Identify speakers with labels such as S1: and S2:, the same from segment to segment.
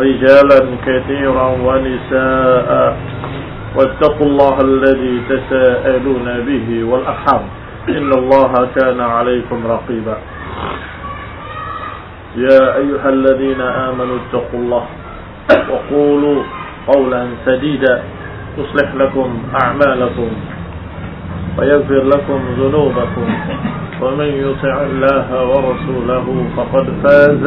S1: رجالا كثيرا ونساء واتقوا الله الذي تساءلون به والأرحام. إن الله كان عليكم رقيبا. يا أيها الذين آمنوا اتقوا الله وقولوا قولا سديدا. يصلح لكم أعمالكم ويغفر لكم ذنوبكم. ومن يطع الله ورسوله فقد فاز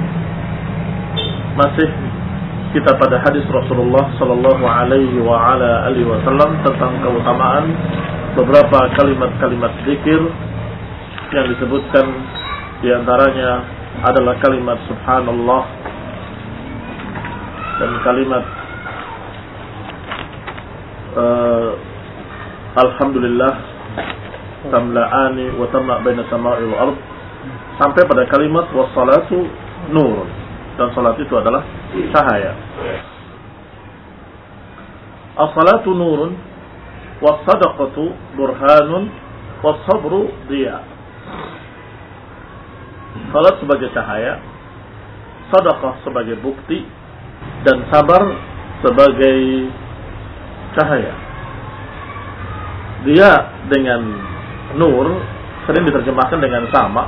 S1: Masih kita pada hadis Rasulullah Sallallahu alaihi wasallam Tentang keutamaan beberapa kalimat-kalimat zikir Yang disebutkan Di antaranya adalah kalimat Subhanallah Dan kalimat uh, Alhamdulillah Tamla'ani wa tamla' baina sama'i wa ardh sampai pada kalimat wassalatu nur dan salat itu adalah cahaya. As-salatu nurun was-sadaqatu burhanun was-sabru diya. Salat sebagai cahaya, sedekah sebagai bukti dan sabar sebagai cahaya. Dia dengan nur sering diterjemahkan dengan sama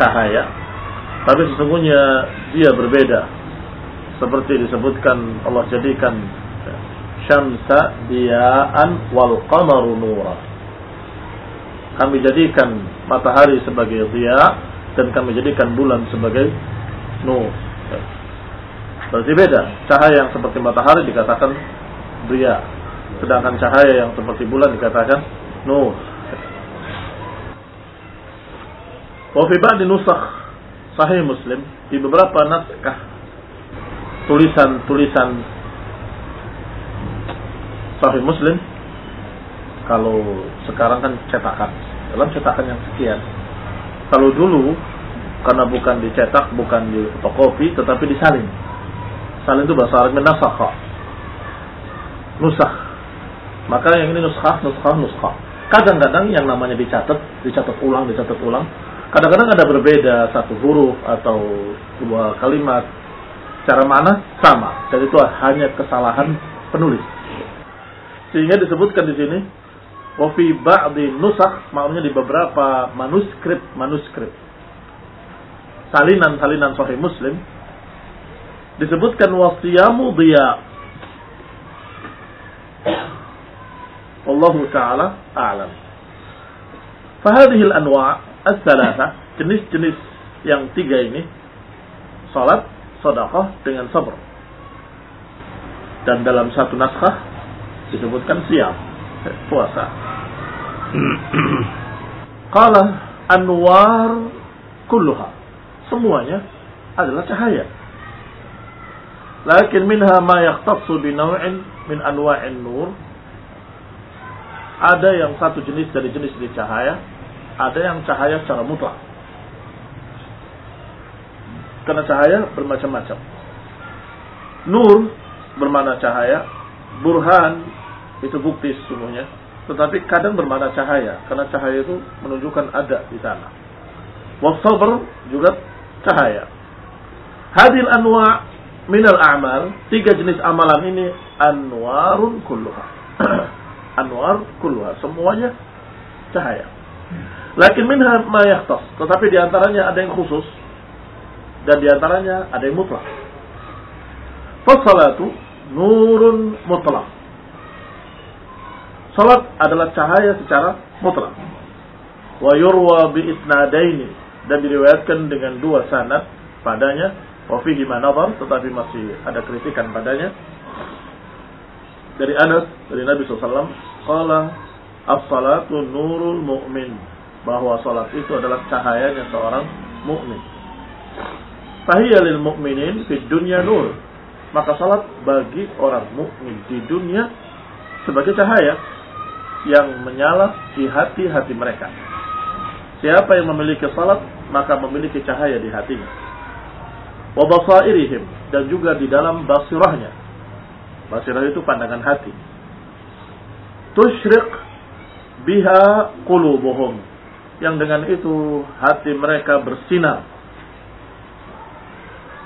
S1: cahaya tapi sesungguhnya dia berbeda. Seperti disebutkan Allah jadikan syamsa diyaan wal qamaru nura. Kami jadikan matahari sebagai dia dan kami jadikan bulan sebagai nur. Berarti beda. Cahaya yang seperti matahari dikatakan dia sedangkan cahaya yang seperti bulan dikatakan nur. Wafi ba'di nusakh Sahih Muslim di beberapa naskah tulisan-tulisan Sahih Muslim kalau sekarang kan cetakan. Dalam cetakan yang sekian kalau dulu karena bukan dicetak bukan di fotokopi tetapi disalin. Salin itu bahasa Arabnya nasakha. Nusakh. Maka yang ini nuskah nuskah nuskah kadang-kadang yang namanya dicatat dicatat ulang dicatat ulang Kadang-kadang ada berbeda satu huruf atau dua kalimat. Cara mana sama. Dan itu hanya kesalahan penulis. Sehingga disebutkan di sini Wafi ba'di nusakh maknanya di beberapa manuskrip manuskrip salinan-salinan sahih Muslim disebutkan wasiyamu dia Allah taala a'lam. Fahadhihi al-anwa' as-salasa, jenis-jenis yang tiga ini, salat, sedekah dengan sabar. Dan dalam satu naskah disebutkan siam, puasa. Qala anwar kulluha. Semuanya adalah cahaya. Lakin minha ma yaqtassu bi naw'in min anwa'in nur. Ada yang satu jenis dari jenis di cahaya ada yang cahaya secara mutlak. Karena cahaya bermacam-macam. Nur bermana cahaya, burhan itu bukti sesungguhnya, tetapi kadang bermana cahaya karena cahaya itu menunjukkan ada di sana. Wasabr juga cahaya. Hadil anwa minal a'mal, tiga jenis amalan ini anwarun kulluha. Anwar kulluha, semuanya cahaya. Lakin minha ma yakhtas, tetapi di antaranya ada yang khusus dan di antaranya ada yang mutlak. Fasalatu nurun mutlak. Salat adalah cahaya secara mutlak. Wa yurwa bi isnadaini dan diriwayatkan dengan dua sanad padanya wa fihi manadhar tetapi masih ada kritikan padanya. Dari Anas dari Nabi SAW qala as-salatu nurul mu'min bahwa salat itu adalah cahayanya seorang mukmin. Fahiyya lil mu'minin fid dunya nur. Maka salat bagi orang mukmin di dunia sebagai cahaya yang menyala di hati-hati mereka. Siapa yang memiliki salat, maka memiliki cahaya di hatinya. Wabasairihim dan juga di dalam basirahnya. Basirah itu pandangan hati. Tushriq biha qulubuhum. Yang dengan itu hati mereka bersinar.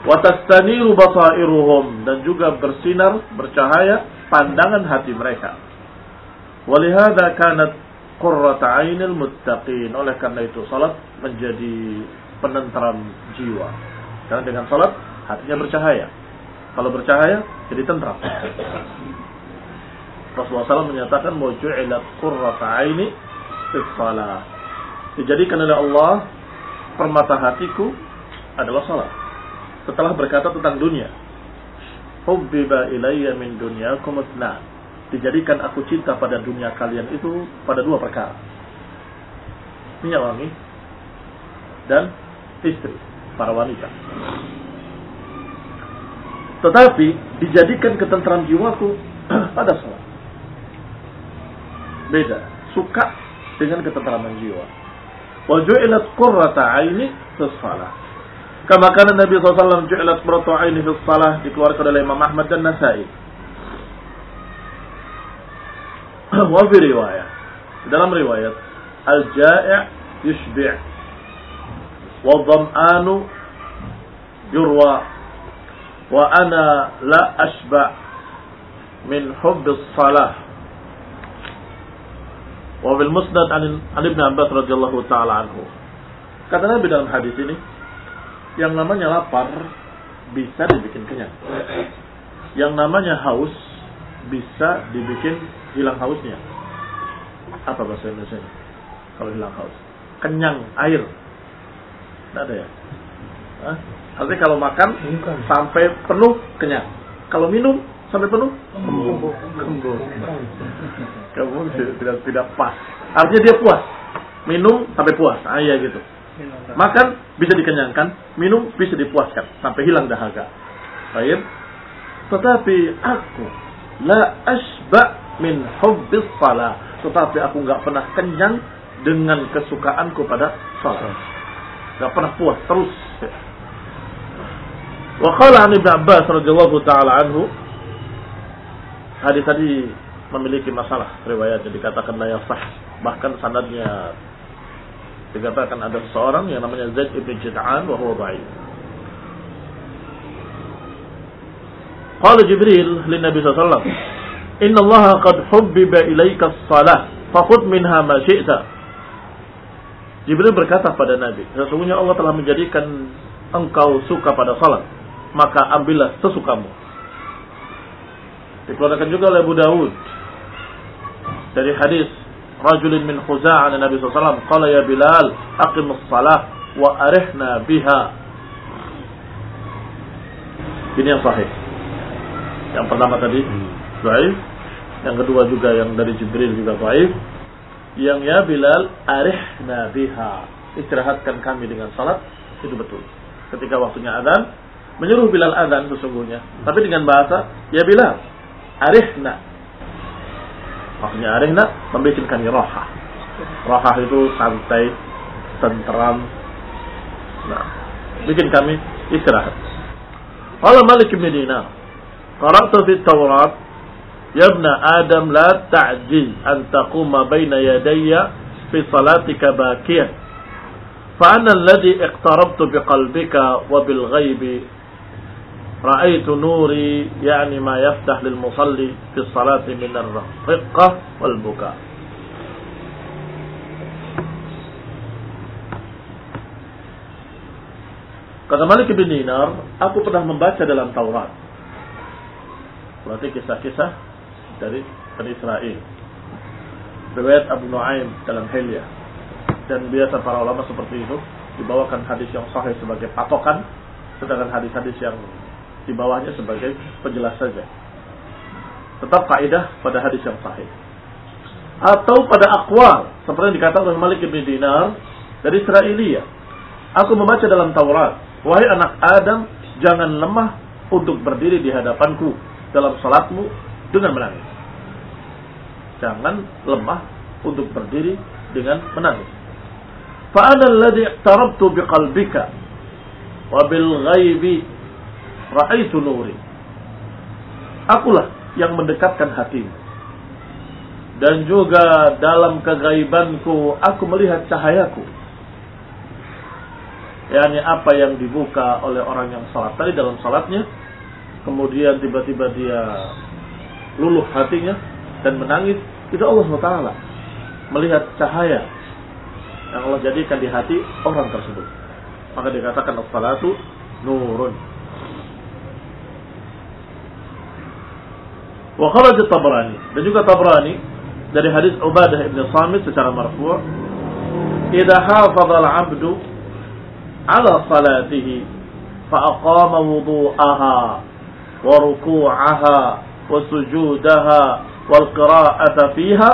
S1: Watastaniru basairuhum dan juga bersinar, bercahaya pandangan hati mereka Walihada kanat qurrata ainil muttaqin. Oleh karena itu salat menjadi penentram jiwa. Karena dengan salat hatinya bercahaya. Kalau bercahaya jadi tentram. Rasulullah SAW menyatakan muju'ilat qurrata aini fi salat. Dijadikan oleh Allah permata hatiku adalah salat. Setelah berkata tentang dunia. Hubbiba ilayya min dunyakum itnan dijadikan aku cinta pada dunia kalian itu pada dua perkara. Minyak wangi dan istri, para wanita. Tetapi dijadikan ketenteran jiwaku pada sholat. Beda, suka dengan ketentraman jiwa. Wajulat qurrata aini fi shalah. Kama kana Nabi SAW ju'ilat qurrata aini fi shalah dikeluarkan oleh Imam Ahmad dan Nasai. wa fi riwayah dalam riwayat al-ja'i' yushbi' wa dham'anu yurwa wa ana la ashba min hubb as-salah wa bil musnad an, ibn Abbas radhiyallahu taala anhu kata Nabi dalam hadis ini yang namanya lapar bisa dibikin kenyang yang namanya haus bisa dibikin hilang hausnya. Apa bahasa Indonesia? Kalau hilang haus. Kenyang air. Tidak ada ya? Hah? Artinya kalau makan sampai penuh kenyang. Kalau minum sampai penuh kembung. Kembung tidak tidak pas. Artinya dia puas. Minum sampai puas. Ah iya gitu. Makan bisa dikenyangkan, minum bisa dipuaskan sampai hilang dahaga. Baik. Tetapi aku la asba min hubbis salah. Tetapi aku nggak pernah kenyang dengan kesukaanku pada salat. Nggak pernah puas terus. Wa qala Ibnu Abbas radhiyallahu taala anhu hadis tadi memiliki masalah riwayatnya dikatakan la sah bahkan sanadnya dikatakan ada seorang yang namanya Zaid ibn Jid'an wa huwa dhaif Qala Jibril lin Nabi sallallahu Inna Allah qad hubbiba ilaika salah fakhud minha ma syi'ta. Jibril berkata pada Nabi, sesungguhnya Allah telah menjadikan engkau suka pada salat, maka ambillah sesukamu. Dikeluarkan juga oleh Abu Dawud dari hadis rajulin min Khuza'an Nabi SAW qala ya Bilal aqimus salah wa arihna biha ini yang sahih yang pertama tadi Baik. Yang kedua juga yang dari Jibril juga baik. Yang ya Bilal arihna biha. Istirahatkan kami dengan salat. Itu betul. Ketika waktunya adzan, menyuruh Bilal adzan sesungguhnya. Tapi dengan bahasa, ya Bilal, arihna. Maksudnya arihna, membuat kami roha. Roha itu santai, tentram. Nah, bikin kami istirahat. Allah Malik bin Dinar qara'tu fi Taurat ya ibn Adam la ta'jiz an taquma baina yadayya fi salatika ana alladhi iqtarabtu biqalbika wa ghaibi رأيت نوري يعني ما يفتح للمصلي في الصلاة من الرقة والبكاء Kata Malik bin Dinar, aku pernah membaca dalam Taurat. Berarti kisah-kisah dari Bani Israel. Riwayat Abu Nuaim dalam Hilya. Dan biasa para ulama seperti itu dibawakan hadis yang sahih sebagai patokan, sedangkan hadis-hadis yang di bawahnya sebagai penjelas saja. Tetap kaidah pada hadis yang sahih. Atau pada akwal, seperti yang dikatakan oleh Malik bin Dinar dari Israelia. Aku membaca dalam Taurat Wahai anak Adam, jangan lemah untuk berdiri di hadapanku dalam salatmu dengan menangis. Jangan lemah untuk berdiri dengan menangis. Fa'ana alladhi biqalbika wa bil ghaibi ra'aitu nuri. Akulah yang mendekatkan hatimu. Dan juga dalam kegaibanku aku melihat cahayaku yakni apa yang dibuka oleh orang yang salat tadi dalam salatnya kemudian tiba-tiba dia luluh hatinya dan menangis itu Allah SWT melihat cahaya yang Allah jadikan di hati orang tersebut maka dikatakan as-salatu nurun وخرج الطبراني. Dan juga طبراني حديث hadis بن صامت Samit secara marfu' إذا حافظ العبد على صلاته فأقام وضوءها وركوعها وسجودها والقراءة فيها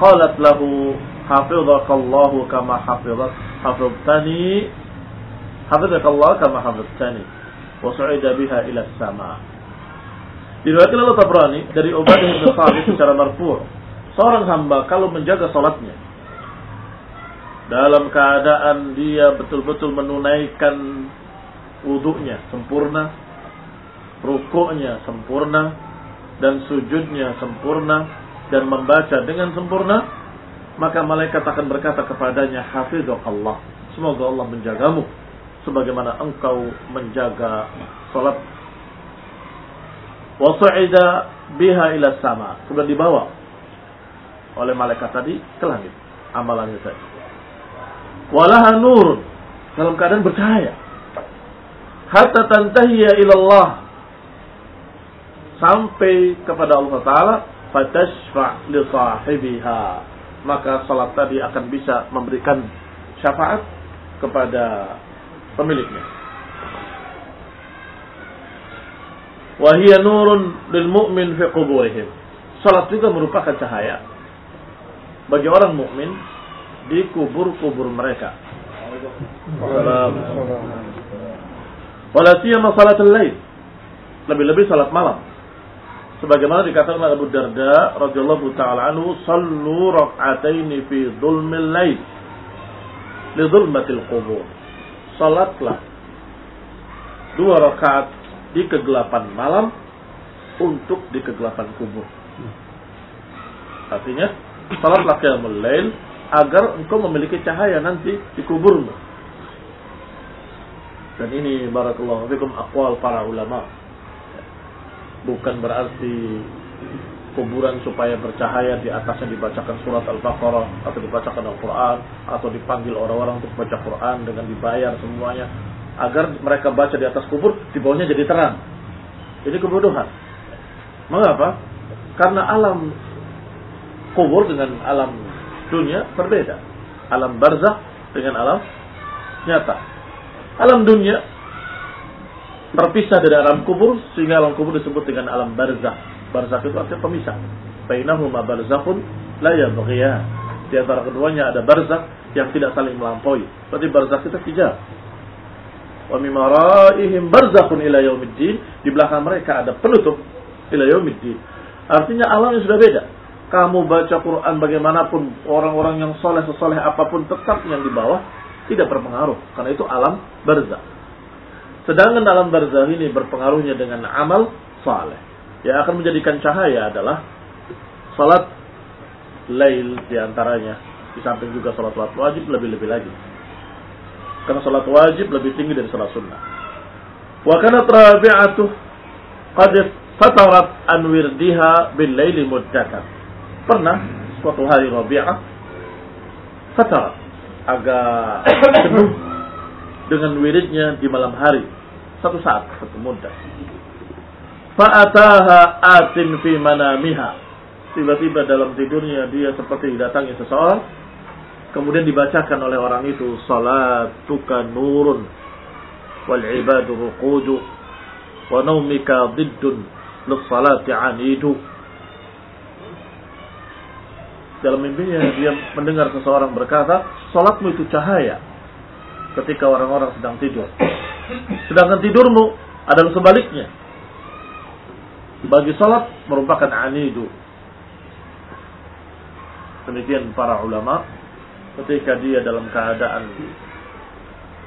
S1: قالت له حفظك الله كما حفظت حفظتني حفظك الله كما حفظتني وصعد بها إلى السماء Diriwayatkan oleh Tabrani dari Ubadah bin Samit secara marfu' seorang hamba kalau menjaga salatnya dalam keadaan dia betul-betul menunaikan wudhunya sempurna, rukuknya sempurna, dan sujudnya sempurna, dan membaca dengan sempurna, maka malaikat akan berkata kepadanya, Hafidhuk Allah, semoga Allah menjagamu, sebagaimana engkau menjaga salat. Wasu'ida biha ila sama. Kemudian dibawa oleh malaikat tadi ke langit. Amalannya tadi. Walaha nur. Dalam keadaan bercahaya. Hatta tantahiya ilallah sampai kepada Allah taala fatashfa li sahibiha. Maka salat tadi akan bisa memberikan syafaat kepada pemiliknya wahia nurun lil mu'min fi quburihim salat juga merupakan cahaya bagi orang mukmin di kubur-kubur mereka. Wala siyama salatul lail. Lebih-lebih salat malam. Sebagaimana dikatakan oleh Abu Darda radhiyallahu taala anhu, "Sallu rak'ataini fi dhulmil lail." Li dhulmatil qubur. Salatlah dua rakaat di kegelapan malam untuk di kegelapan kubur. Artinya, salatlah qiyamul lail agar engkau memiliki cahaya nanti di kuburmu. Dan ini barakallahu fikum aqwal para ulama. Bukan berarti kuburan supaya bercahaya di atasnya dibacakan surat Al-Baqarah atau dibacakan Al-Quran atau dipanggil orang-orang untuk baca Quran dengan dibayar semuanya agar mereka baca di atas kubur di bawahnya jadi terang. Ini kebodohan. Mengapa? Karena alam kubur dengan alam dunia berbeda. Alam barzah dengan alam nyata. Alam dunia terpisah dari alam kubur sehingga alam kubur disebut dengan alam barzah. Barzah itu artinya pemisah. Bainahuma barzakhun la yabghiya. Di antara keduanya ada barzah yang tidak saling melampaui. Berarti barzah kita tiga. Wa mimaraihim barzakhun ila yaumiddin. Di belakang mereka ada penutup ila yaumiddin. Artinya alamnya sudah beda kamu baca Quran bagaimanapun orang-orang yang soleh sesoleh apa pun tetap yang di bawah tidak berpengaruh karena itu alam barzah. Sedangkan alam barzah ini berpengaruhnya dengan amal saleh. yang akan menjadikan cahaya adalah salat lail di antaranya. Di samping juga salat wajib lebih-lebih lagi. Karena salat wajib lebih tinggi dari salat sunnah. Wa kana rabi'atu qad fatarat an wirdiha bil laili muddatan. Pernah suatu hari Rabi'ah fatarat agak jenuh dengan wiridnya di malam hari satu saat satu mudah Fa'ataha atin fi manamiha. Tiba-tiba dalam tidurnya dia seperti didatangi seseorang. Kemudian dibacakan oleh orang itu. Salatuka nurun. Wal ibadu ruqudu. Wa naumika diddun. Lissalati anidu. Dalam mimpinya dia mendengar seseorang berkata, salatmu itu cahaya ketika orang-orang sedang tidur. Sedangkan tidurmu adalah sebaliknya bagi salat merupakan anidu. Demikian para ulama ketika dia dalam keadaan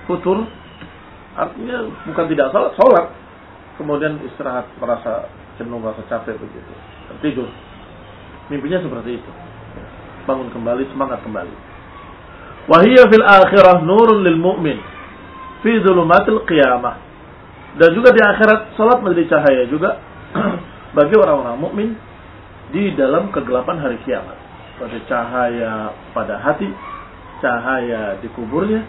S1: futur artinya bukan tidak salat, salat kemudian istirahat merasa jenuh merasa capek begitu. Tidur mimpinya seperti itu. Bangun kembali semangat kembali. Wahiyya fil akhirah nurun lil mu'min fi dhulumatil qiyamah. Dan juga di akhirat salat menjadi cahaya juga bagi orang-orang mukmin di dalam kegelapan hari kiamat. Pada cahaya pada hati, cahaya di kuburnya,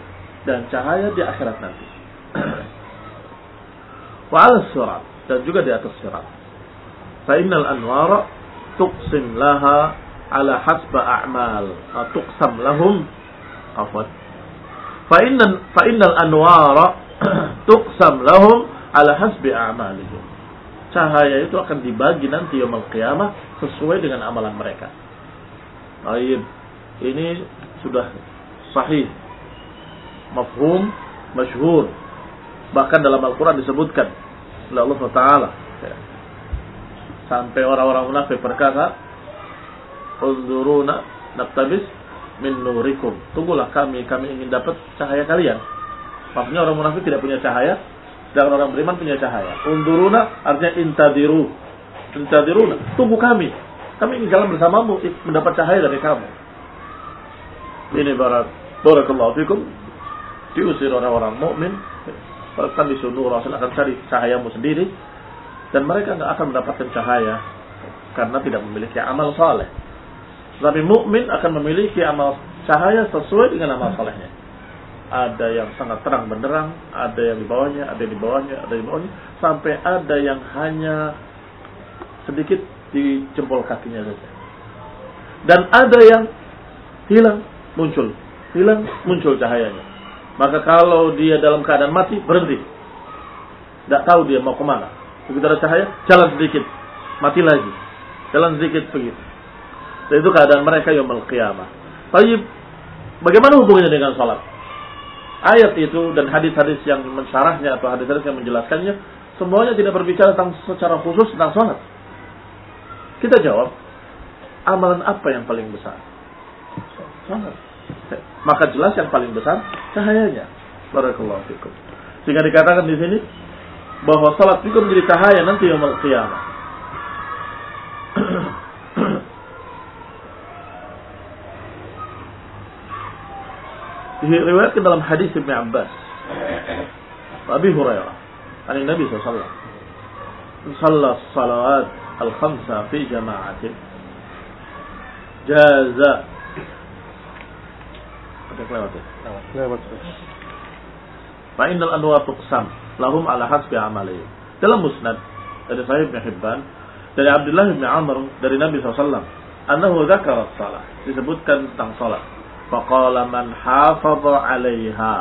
S1: dan cahaya di akhirat nanti. Wa surat dan juga di atas surat. Fa innal anwara tuqsim laha ala hasba a'mal. Tuqsam lahum afwan. Fa innal fa innal anwara tuqsam lahum ala hasbi a'malihim cahaya itu akan dibagi nanti yaumul qiyamah sesuai dengan amalan mereka. Baik, ini sudah sahih, mafhum, masyhur. Bahkan dalam Al-Quran disebutkan oleh Allah Taala. Sampai orang-orang munafik berkata, "Unzuruna naktabis min nurikum." Tunggulah kami, kami ingin dapat cahaya kalian. Maksudnya orang munafik tidak punya cahaya, Sedangkan orang beriman punya cahaya. Unduruna artinya intadiru. Intadiruna. Tunggu kami. Kami ingin jalan bersamamu. Mendapat cahaya dari kamu. Ini barat. Barakallahu fikum. Diusir orang-orang mukmin. Bahkan disuruh Rasul akan cari cahayamu sendiri. Dan mereka nggak akan mendapatkan cahaya. Karena tidak memiliki amal saleh. Tapi mukmin akan memiliki amal cahaya sesuai dengan amal salehnya ada yang sangat terang benderang, ada yang di bawahnya, ada yang di bawahnya, ada yang di bawahnya, sampai ada yang hanya sedikit di jempol kakinya saja. Dan ada yang hilang, muncul, hilang, muncul cahayanya. Maka kalau dia dalam keadaan mati, berhenti. Tidak tahu dia mau ke mana. Begitu ada cahaya, jalan sedikit, mati lagi. Jalan sedikit begitu. Dan itu keadaan mereka yang qiyamah. Tapi bagaimana hubungannya dengan salat? ayat itu dan hadis-hadis yang mensyarahnya atau hadis-hadis yang menjelaskannya semuanya tidak berbicara tentang secara khusus tentang sholat. Kita jawab, amalan apa yang paling besar? Sholat. Maka jelas yang paling besar cahayanya. Barakallahu fikum. Sehingga dikatakan di sini bahwa salat itu menjadi cahaya nanti yang kiamat. diriwayatkan dalam hadis Ibn Abbas Abi Hurairah dari Nabi SAW Salat salawat al-khamsa fi jama'atin jaza ada kelewat ya? Lewat. Fa innal anwa tuqsam lahum ala hasbi amali. Dalam musnad dari Sahih Ibn Hibban dari Abdullah bin Amr dari Nabi SAW annahu dzakara salat disebutkan tentang salat Faqala man hafadha 'alaiha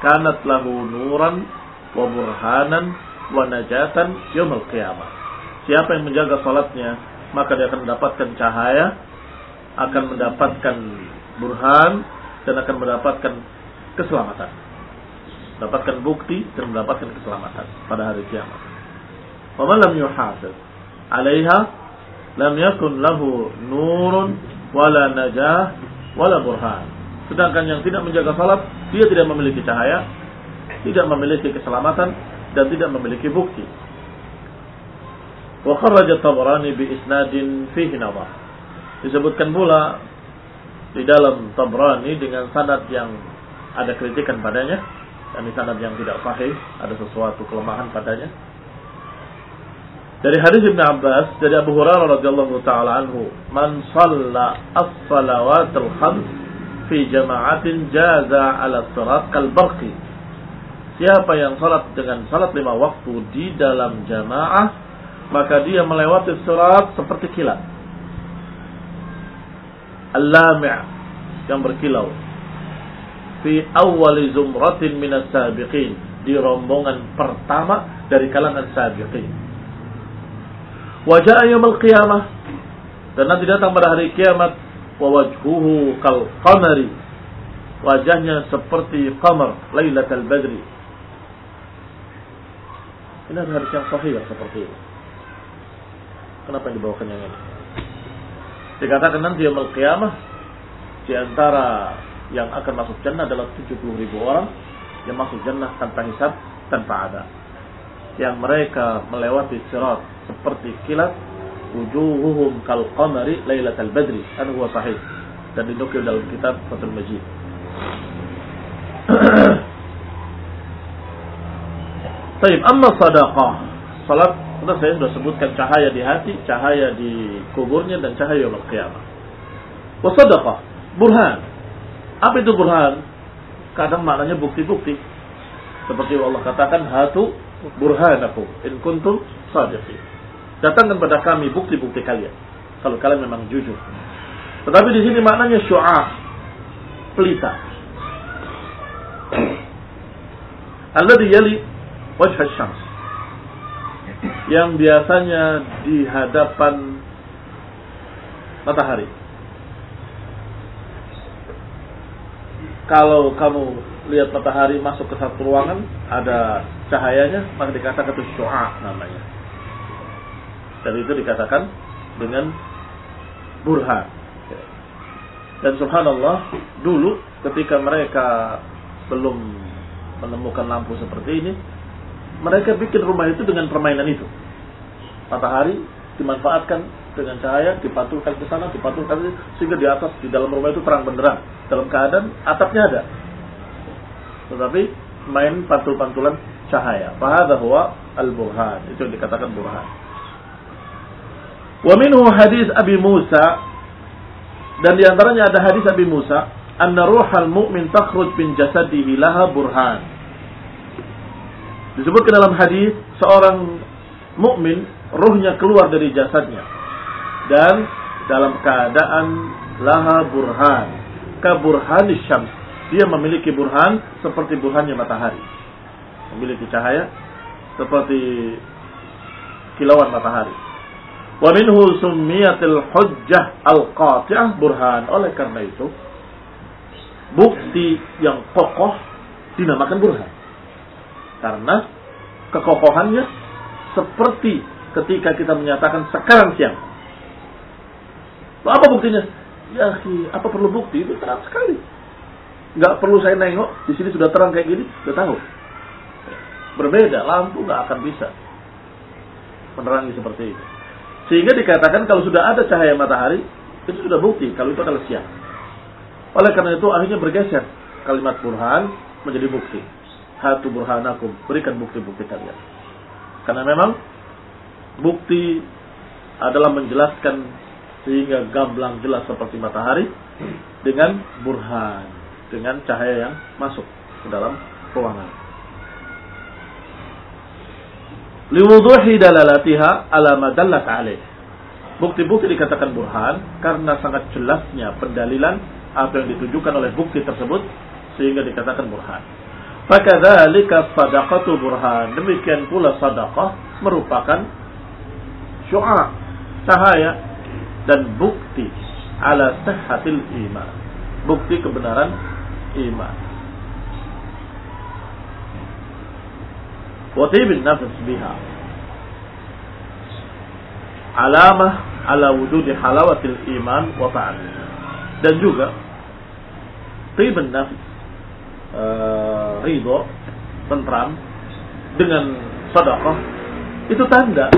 S1: kanat lahu nuran wa burhanan wa najatan yaumil qiyamah. Siapa yang menjaga salatnya, maka dia akan mendapatkan cahaya, akan mendapatkan burhan dan akan mendapatkan keselamatan. Mendapatkan bukti dan mendapatkan keselamatan pada hari kiamat. Wa man lam yuhafiz 'alaiha lam yakun lahu nurun wala najah wala burhan. Sedangkan yang tidak menjaga salat, dia tidak memiliki cahaya, tidak memiliki keselamatan, dan tidak memiliki bukti. Wa kharraja Tabrani bi isnadin fihi nadhar. Disebutkan pula di dalam Tabrani dengan sanad yang ada kritikan padanya dan sanad yang tidak sahih, ada sesuatu kelemahan padanya. Dari hadis Ibn Abbas dari Abu Hurairah radhiyallahu taala anhu, "Man shalla as-salawatul khams fi jama'atin jaza 'ala sirat kal barqi." Siapa yang salat dengan salat lima waktu di dalam jamaah, maka dia melewati sirat seperti kilat. Al-lami' yang berkilau. Fi awwali zumratin minas sabiqin. Di rombongan pertama dari kalangan sabiqin. Wajah yaumul qiyamah. Dan nanti datang pada hari kiamat. Wa wajhuhu kal qamari. Wajahnya seperti qamar lailatul badri. Ini adalah hadis yang sahih seperti ini. Kenapa dibawakan yang ini dikatakan nanti qiyamah di antara yang akan masuk jannah adalah 70 ribu orang yang masuk jannah tanpa hisab tanpa ada yang mereka melewati sirat seperti kilat wujuhuhum kal qamari lailatal badri kan huwa sahih dan dinukil dalam kitab Fathul Majid Baik, amma sadaqah. Salat sudah saya sudah sebutkan cahaya di hati, cahaya di kuburnya dan cahaya yaumul qiyamah. Wa sadaqah, burhan. Apa itu burhan? Kadang maknanya bukti-bukti. Seperti Allah katakan hatu burhanakum in kuntum sadiqin. Datangkan pada kami bukti-bukti kalian. Kalau kalian memang jujur. Tetapi di sini maknanya syu'a. Pelita. Alladhi yali wajh syams. Yang biasanya di hadapan matahari. Kalau kamu lihat matahari masuk ke satu ruangan, ada cahayanya, maka dikatakan itu syu'a namanya. Dan itu dikatakan dengan burhan. Dan subhanallah, dulu ketika mereka belum menemukan lampu seperti ini, mereka bikin rumah itu dengan permainan itu. Matahari dimanfaatkan dengan cahaya, dipantulkan ke sana, dipantulkan ke sehingga di atas di dalam rumah itu terang benderang. Dalam keadaan atapnya ada. Tetapi main pantul-pantulan cahaya. Fahadha huwa al-burhan. Itu yang dikatakan burhan. Wa minhu hadis Abi Musa dan di antaranya ada hadis Abi Musa, anna ruhal mu'min takhruj min jasadihi laha burhan. Disebutkan dalam hadis seorang mukmin ruhnya keluar dari jasadnya dan dalam keadaan laha burhan ka burhanis syams dia memiliki burhan seperti burhannya matahari memiliki cahaya seperti kilauan matahari Wa minhu summiyatil hujjah al-qati'ah burhan. Oleh karena itu, bukti yang kokoh dinamakan burhan. Karena kekokohannya seperti ketika kita menyatakan sekarang siang. Apa buktinya? Ya, apa perlu bukti? Itu terang sekali. Nggak perlu saya nengok, di sini sudah terang kayak gini, sudah tahu. Berbeda, lampu nggak akan bisa menerangi seperti itu. Sehingga dikatakan kalau sudah ada cahaya matahari, itu sudah bukti kalau itu adalah siang. Oleh karena itu akhirnya bergeser kalimat burhan menjadi bukti. Hatu burhanakum, berikan bukti-bukti kalian. Karena memang bukti adalah menjelaskan sehingga gamblang jelas seperti matahari dengan burhan, dengan cahaya yang masuk ke dalam ruangan. liwuduhi dalalatiha ala madallat alaih. Bukti-bukti dikatakan burhan karena sangat jelasnya pendalilan apa yang ditujukan oleh bukti tersebut sehingga dikatakan burhan. Fakadzalika sadaqatu burhan. Demikian pula sadaqah merupakan syu'a, cahaya dan bukti ala sihhatil iman. Bukti kebenaran iman. Wa tibin nafs biha. Alamah ala wujudi halawatil iman wa ta'ala. Dan juga tibin nafs uh, ridho tentram dengan sedekah itu tanda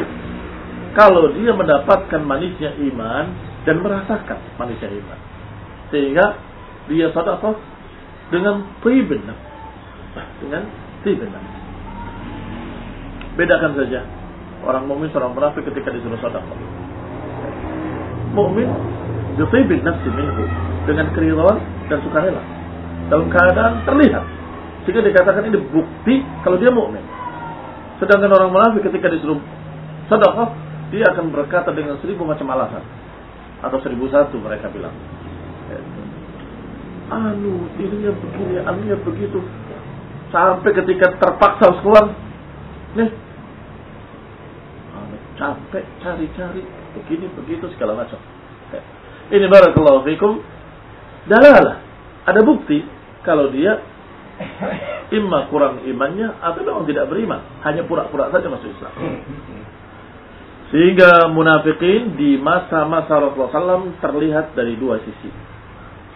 S1: kalau dia mendapatkan manisnya iman dan merasakan manisnya iman. Sehingga dia sedekah dengan tibin dengan tibin Bedakan saja. Orang mukmin seorang munafik ketika disuruh sedekah. Mukmin yutibin nafsi minhu. Dengan keridhaan dan sukarela dalam keadaan terlihat. Sehingga dikatakan ini bukti kalau dia mukmin. Sedangkan orang munafik ketika disuruh sedekah dia akan berkata dengan seribu macam alasan. Atau seribu satu mereka bilang. Anu ininya begini anunya begitu. Sampai ketika terpaksa harus keluar. Nih. Anu, capek cari-cari. Begini begitu segala macam. Ini barakallahu fikum. Dalalah. Ada bukti kalau dia imma kurang imannya atau memang tidak beriman hanya pura-pura saja masuk Islam sehingga munafikin di masa-masa Rasulullah SAW terlihat dari dua sisi.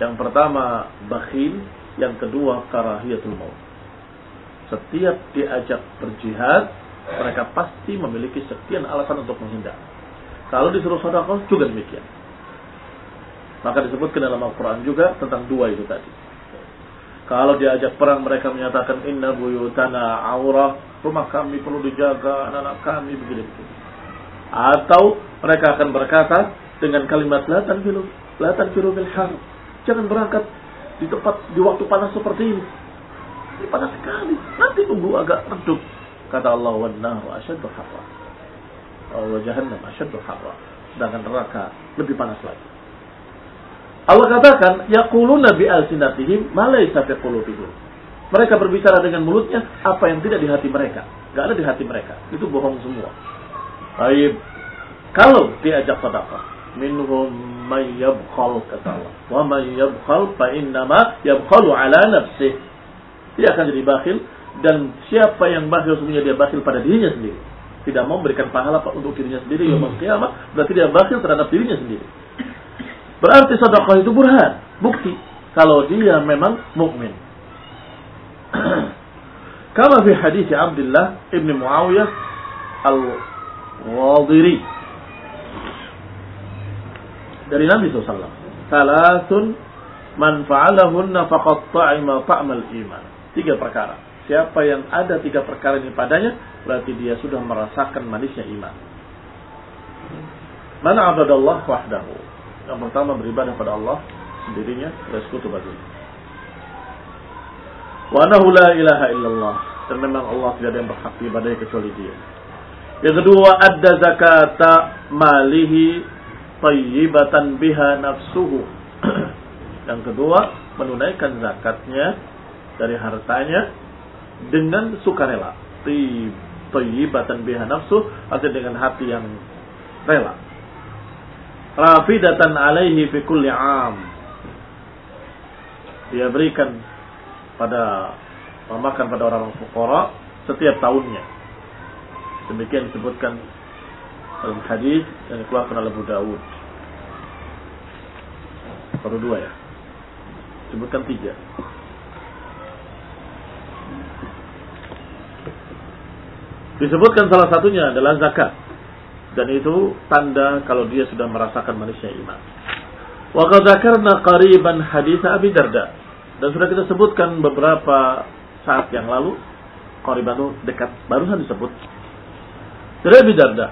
S1: Yang pertama bakhil, yang kedua karahiyatul maut. Setiap diajak berjihad, mereka pasti memiliki sekian alasan untuk menghindar. Kalau disuruh sedekah juga demikian. Maka disebutkan dalam Al-Quran juga tentang dua itu tadi. Kalau diajak perang mereka menyatakan inna buyutana aurah, rumah kami perlu dijaga, anak-anak kami begini-begini. Atau mereka akan berkata dengan kalimat la tanfiru la tanfiru. Jangan berangkat di tempat di waktu panas seperti ini. Ini panas sekali. Nanti tunggu agak redup. Kata Allah wa nahu asyaddu harra. Wa jahannam asyaddu harra. Sedangkan neraka lebih panas lagi. Allah katakan yaquluna bi alsinatihim ma laysa fi. Mereka berbicara dengan mulutnya apa yang tidak di hati mereka. Gak ada di hati mereka. Itu bohong semua. Baik. Kalau diajak sedekah, minhum may yabkhal kata Allah. Wa may yabkhal fa innama yabkhalu ala nafsih. Dia akan jadi bakhil dan siapa yang bakhil sebenarnya dia bakhil pada dirinya sendiri. Tidak mau memberikan pahala untuk dirinya sendiri hmm. yaumul qiyamah, berarti dia bakhil terhadap dirinya sendiri. Berarti sedekah itu burhan, bukti kalau dia memang mukmin. Kama fi hadis Abdullah ibn Muawiyah al Wadiri dari Nabi SAW. Salasun man fa'alahunna faqad ta'ima ta'mal iman. Tiga perkara. Siapa yang ada tiga perkara ini padanya, berarti dia sudah merasakan manisnya iman. Mana abadallah wahdahu. Yang pertama beribadah pada Allah sendirinya, bersekutu baginya. Wa nahu la ilaha illallah. Dan memang Allah tidak ada yang berhak diibadahi kecuali dia. Yang kedua, ada zakata malihi tayyibatan biha nafsuhu. Yang kedua, menunaikan zakatnya dari hartanya dengan sukarela. Tayyibatan biha nafsu artinya dengan hati yang rela. Rafidatan alaihi fi kulli am. Dia berikan pada memakan pada orang fukara setiap tahunnya Demikian disebutkan dalam hadis yang dikeluarkan oleh Abu Dawud. Baru dua ya. Disebutkan tiga. Disebutkan salah satunya adalah zakat. Dan itu tanda kalau dia sudah merasakan manusia iman. Wa zakarna qariban hadis Abi Darda. Dan sudah kita sebutkan beberapa saat yang lalu. Qariban itu dekat. Barusan disebut dari Abi Darda,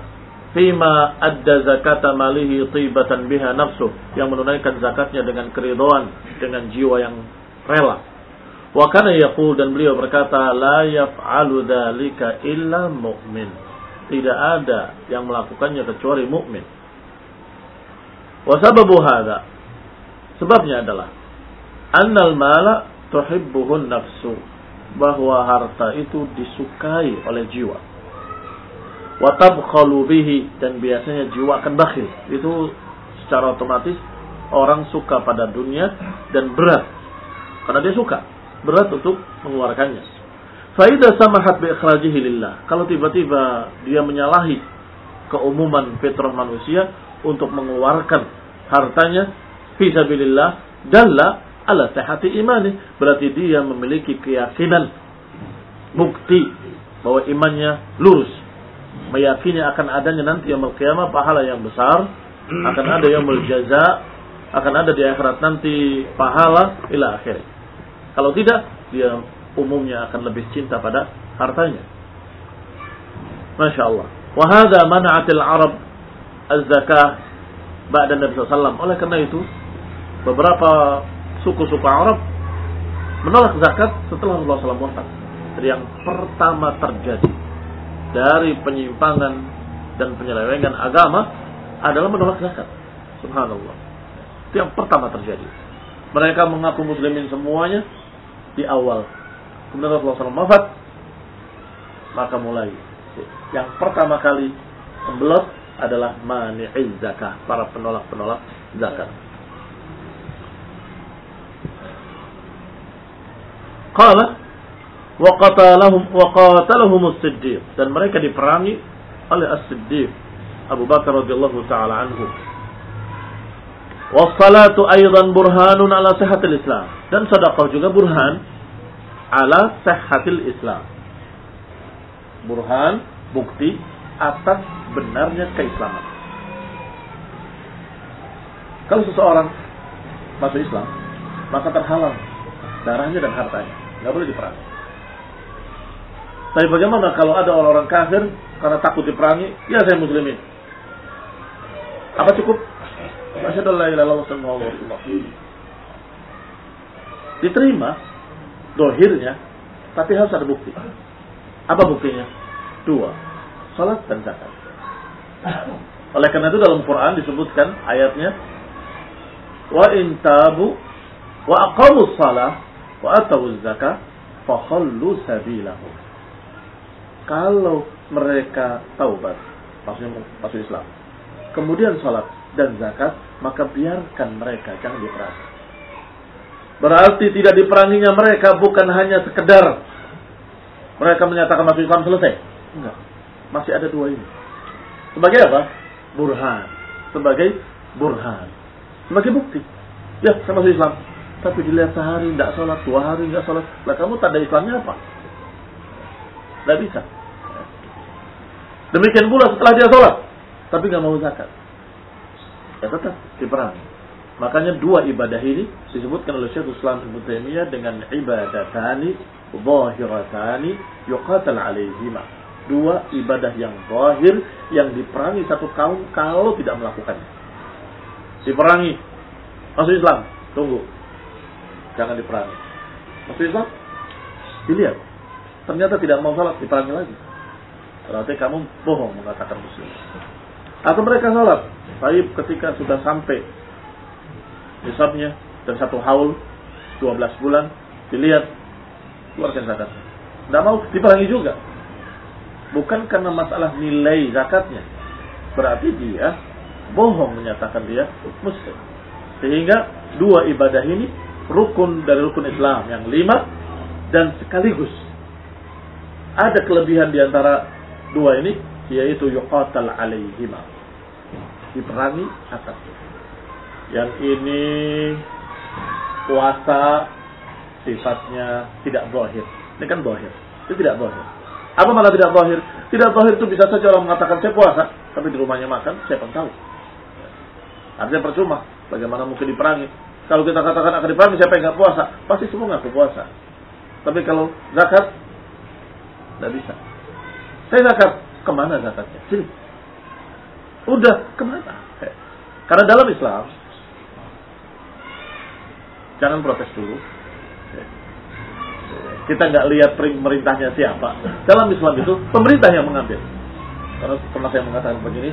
S1: Fima adda zakata malihi tibatan biha nafsu yang menunaikan zakatnya dengan keridoan dengan jiwa yang rela. Wa kana yaqul dan beliau berkata la yaf'alu dzalika illa mu'min. Tidak ada yang melakukannya kecuali mukmin. Wa sababu hadza sebabnya adalah annal mala tuhibbuhun nafsu bahwa harta itu disukai oleh jiwa watabkhalu bihi dan biasanya jiwa akan bakhil. Itu secara otomatis orang suka pada dunia dan berat karena dia suka berat untuk mengeluarkannya. Faidah samahat bi ikhrajihi lillah. Kalau tiba-tiba dia menyalahi keumuman fitrah manusia untuk mengeluarkan hartanya fi sabilillah dalla ala sihhati imani berarti dia memiliki keyakinan bukti bahwa imannya lurus meyakini akan adanya nanti yang kiamah pahala yang besar, akan ada yang jaza, akan ada di akhirat nanti pahala ila akhir. Kalau tidak, dia umumnya akan lebih cinta pada hartanya. Masya Allah. Wahada mana'atil Arab az-zakah ba'da Nabi SAW. Oleh karena itu, beberapa suku-suku Arab menolak zakat setelah Rasulullah SAW wafat. Yang pertama terjadi dari penyimpangan dan penyelewengan agama adalah menolak zakat. Subhanallah. Itu yang pertama terjadi. Mereka mengaku muslimin semuanya di awal. Kemudian Rasulullah SAW wafat, maka mulai. Yang pertama kali membelot adalah mani'iz zakat, para penolak-penolak zakat. Qala wa qatalahum wa qatalahum as-siddiq dan mereka diperangi oleh as-siddiq Abu Bakar radhiyallahu taala anhu. Wassalatu aidan burhanun ala sihhatil Islam dan sedekah juga burhan ala sihhatil Islam. Burhan bukti atas benarnya keislaman. Kalau seseorang masuk Islam, maka terhalang darahnya dan hartanya. Nggak boleh diperangi. Tapi bagaimana kalau ada orang-orang kafir karena takut diperangi, ya saya muslimin. Apa cukup? Asyhadu an la ilaha illallah Diterima dohirnya, tapi harus ada bukti. Apa buktinya? Dua, salat dan zakat. Oleh karena itu dalam Quran disebutkan ayatnya wa in tabu wa aqamus salah wa atau zakat fakhallu sabilahu. Kalau mereka taubat, maksudnya masuk Islam, kemudian sholat dan zakat, maka biarkan mereka jangan diperangi. Berarti tidak diperanginya mereka bukan hanya sekedar mereka menyatakan masuk Islam selesai. Enggak. Masih ada dua ini. Sebagai apa? Burhan. Sebagai burhan. Sebagai bukti. Ya, saya masuk Islam. Tapi dilihat sehari tidak sholat, dua hari tidak sholat. Lah kamu tanda Islamnya apa? Tidak bisa. Demikian pula setelah dia sholat. Tapi nggak mau zakat. Ya tetap diperangi. Makanya dua ibadah ini disebutkan oleh Syekh Islam Ibnu Taimiyah dengan ibadatani zahiratani yuqatal alaihima. Dua ibadah yang zahir yang diperangi satu kaum kalau tidak melakukannya. Diperangi. Masuk Islam. Tunggu jangan diperangi. Masuk Islam? Dilihat. Ternyata tidak mau salat, diperangi lagi. Berarti kamu bohong mengatakan muslim. Atau mereka salat. Tapi ketika sudah sampai nisabnya dan satu haul 12 bulan dilihat keluarkan zakat. Tidak mau diperangi juga. Bukan karena masalah nilai zakatnya. Berarti dia bohong menyatakan dia muslim. Sehingga dua ibadah ini rukun dari rukun Islam yang lima dan sekaligus ada kelebihan di antara dua ini yaitu yuqatal alaihima diperangi atas yang ini puasa sifatnya tidak zahir ini kan zahir itu tidak zahir apa malah tidak zahir tidak zahir itu bisa saja orang mengatakan saya puasa tapi di rumahnya makan saya pun tahu artinya percuma bagaimana mungkin diperangi kalau kita katakan akan diperangi siapa yang nggak puasa, pasti semua nggak puasa. Tapi kalau zakat, nggak bisa. Saya zakat, ke mana zakatnya? Sini. Udah, ke mana? Karena dalam Islam, jangan protes dulu. Kita nggak lihat pemerintahnya siapa. Dalam Islam itu pemerintah yang mengambil. Karena pernah saya mengatakan begini,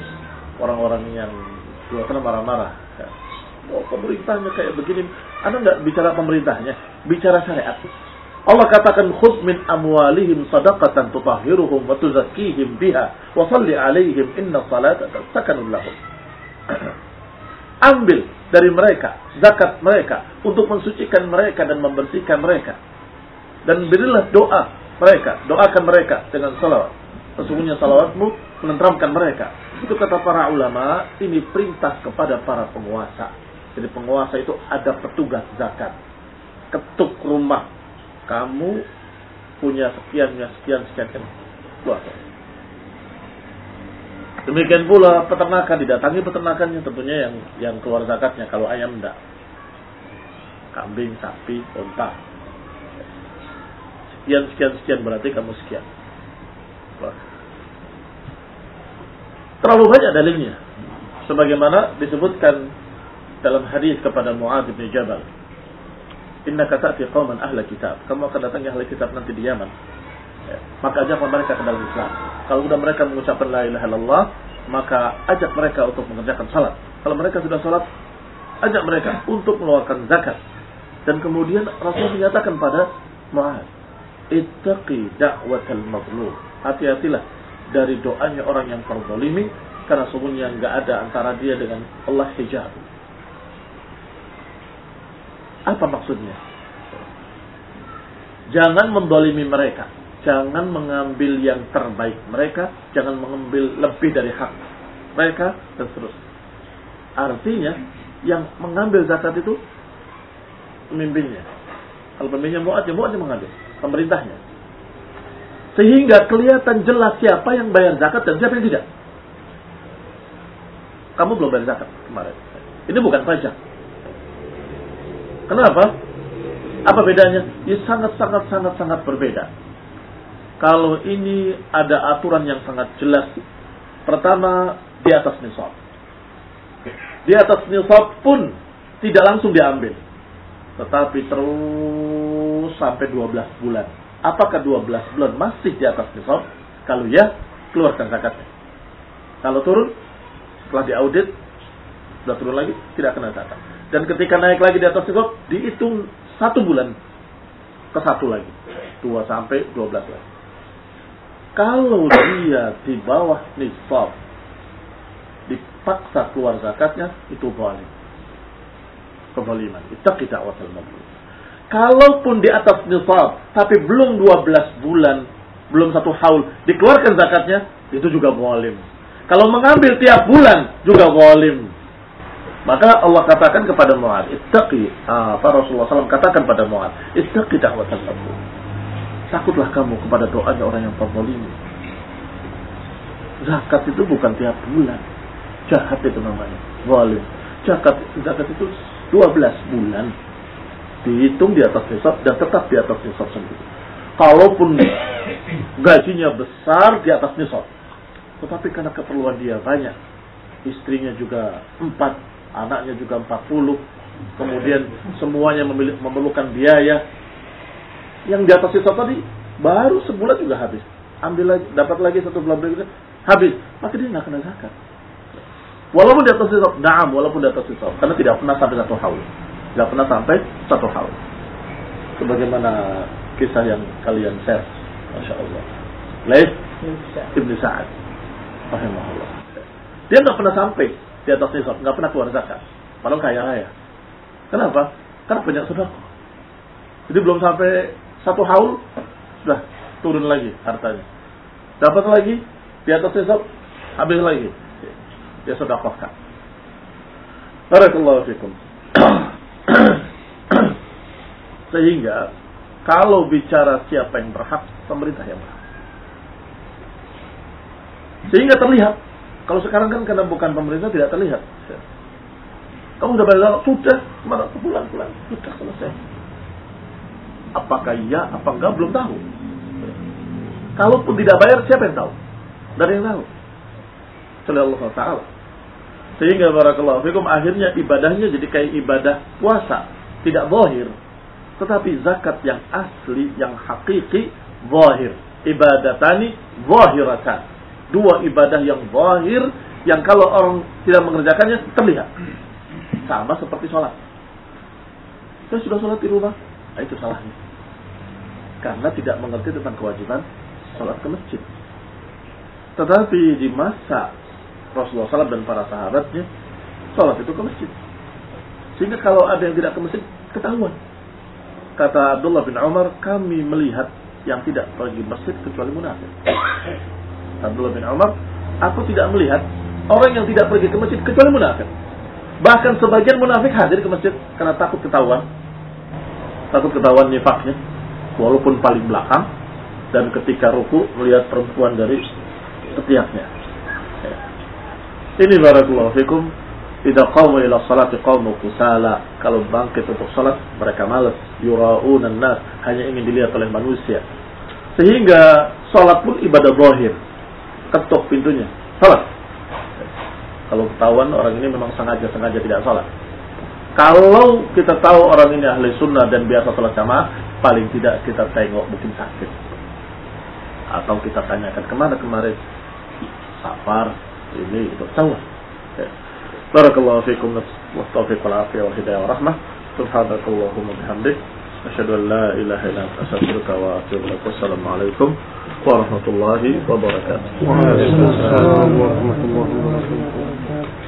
S1: orang-orang yang dua marah-marah Oh, pemerintahnya kayak begini. Anda nggak bicara pemerintahnya, bicara syariat. Allah katakan khudh min amwalihim sadaqatan tutahhiruhum wa tuzakkihim biha wa salli alaihim inna salata sakanun lahum. Ambil dari mereka zakat mereka untuk mensucikan mereka dan membersihkan mereka. Dan berilah doa mereka, doakan mereka dengan salawat. Sesungguhnya salawatmu menenteramkan mereka. Itu kata para ulama, ini perintah kepada para penguasa jadi penguasa itu ada petugas zakat. Ketuk rumah. Kamu punya sekian, sekian, sekian, sekian. Keluar. Demikian pula peternakan didatangi peternakannya tentunya yang yang keluar zakatnya kalau ayam enggak. Kambing, sapi, unta. Sekian sekian sekian berarti kamu sekian. Terlalu banyak dalilnya. Sebagaimana disebutkan dalam hadis kepada Muadz bin Jabal. Inna ta'ti qauman ahla kitab. Kamu akan datangi ahli kitab nanti di Yaman. Maka ajak mereka ke dalam Islam. Kalau sudah mereka mengucapkan la ilaha illallah, maka ajak mereka untuk mengerjakan salat. Kalau mereka sudah salat, ajak mereka untuk mengeluarkan zakat. Dan kemudian Rasul menyatakan pada Mu'ad, ittaqi da'watal mazlum. Hati-hatilah dari doanya orang yang terzalimi karena sungguhnya nggak ada antara dia dengan Allah hijab. Apa maksudnya? Jangan mendolimi mereka. Jangan mengambil yang terbaik mereka. Jangan mengambil lebih dari hak mereka. Dan seterusnya. Artinya, yang mengambil zakat itu pemimpinnya. Kalau pemimpinnya muat, ya muat yang mengambil. Pemerintahnya. Sehingga kelihatan jelas siapa yang bayar zakat dan siapa yang tidak. Kamu belum bayar zakat kemarin. Ini bukan pajak. Kenapa? Apa bedanya? Ya sangat sangat sangat sangat berbeda. Kalau ini ada aturan yang sangat jelas. Pertama di atas nisab. Di atas nisab pun tidak langsung diambil. Tetapi terus sampai 12 bulan Apakah 12 bulan masih di atas nisab? Kalau ya, keluarkan zakatnya. Kalau turun, setelah diaudit, sudah turun lagi, tidak kena zakat. Dan ketika naik lagi di atas nisab, dihitung satu bulan ke satu lagi. Dua sampai 12 lagi. Kalau dia di bawah nisab, dipaksa keluar zakatnya, itu zalim. Kezaliman. Itu kita wasal mabrur. Kalaupun di atas nisab, tapi belum 12 bulan, belum satu haul, dikeluarkan zakatnya, itu juga walim. Kalau mengambil tiap bulan, juga walim. Maka Allah katakan kepada Mu'ad, ittaqi, ah, Rasulullah SAW katakan pada Mu'ad, ittaqi da'watan Rabbu. Takutlah kamu kepada doanya orang yang terzalimi. Zakat itu bukan tiap bulan. Jahat itu namanya. Walim. Zakat, zakat itu 12 bulan dihitung di atas nisab dan tetap di atas nisab sendiri. Kalaupun gajinya besar di atas nisab, tetapi karena keperluan dia banyak, istrinya juga empat, anaknya juga empat puluh, kemudian semuanya memerlukan biaya, yang di atas nisab tadi baru sebulan juga habis. Ambil lagi, dapat lagi satu bulan berikutnya, habis. Maka dia nggak kena zakat. Walaupun di atas nisab, naam, walaupun di atas nisab, karena tidak pernah sampai satu haul. Tidak pernah sampai satu hal. Sebagaimana kisah yang kalian share. Masya Allah. Laif Ibn Sa'ad. Rahimahullah. Dia nggak pernah sampai di atas nisab. nggak pernah keluar zakat. Padahal kaya raya. Kenapa? Karena banyak sudah. Jadi belum sampai satu haul. Sudah turun lagi hartanya. Dapat lagi di atas nisab. Habis lagi. Dia sedekahkan. Barakallahu fikum. Sehingga kalau bicara siapa yang berhak, pemerintah yang berhak. Sehingga terlihat. Kalau sekarang kan karena bukan pemerintah tidak terlihat. Kamu sudah bayar sudah mana pulang-pulang sudah selesai. Apakah iya, apa enggak belum tahu. Kalaupun tidak bayar siapa yang tahu? Dari yang tahu. Allah Taala. Sehingga barakallahu fikum akhirnya ibadahnya jadi kayak ibadah puasa, tidak zahir. Tetapi zakat yang asli, yang hakiki zahir. Ibadatani zahiratan. Dua ibadah yang zahir yang kalau orang tidak mengerjakannya terlihat. Sama seperti sholat. Saya sudah sholat di rumah. Nah, itu salahnya. Karena tidak mengerti tentang kewajiban sholat ke masjid. Tetapi di masa Rasulullah SAW dan para sahabatnya sholat itu ke masjid. Sehingga kalau ada yang tidak ke masjid, ketahuan. Kata Abdullah bin Umar, kami melihat yang tidak pergi masjid kecuali munafik. Abdullah bin Umar, aku tidak melihat orang yang tidak pergi ke masjid kecuali munafik. Bahkan sebagian munafik hadir ke masjid karena takut ketahuan. Takut ketahuan nifaknya. Walaupun paling belakang. Dan ketika ruku melihat perempuan dari setiapnya. Ini barakallahu fikum. Idza qamu ila salati qamu kusala. Kalau bangkit untuk salat mereka malas. Yura'una nas hanya ingin dilihat oleh manusia. Sehingga salat pun ibadah zahir. Ketuk pintunya. Salat. Kalau ketahuan orang ini memang sengaja-sengaja tidak salat. Kalau kita tahu orang ini ahli sunnah dan biasa salat jamaah, paling tidak kita tengok mungkin sakit. Atau kita tanyakan ke mana kemarin? Safar, ini itu sama. Ya. Barakallahu fiikum wa taufiq wal afiyah wal hidayah wa rahmah. Subhanakallahumma bihamdik asyhadu an la ilaha illa anta astaghfiruka wa atubu ilaik. Wassalamualaikum warahmatullahi wabarakatuh.
S2: Waalaikumsalam warahmatullahi wabarakatuh.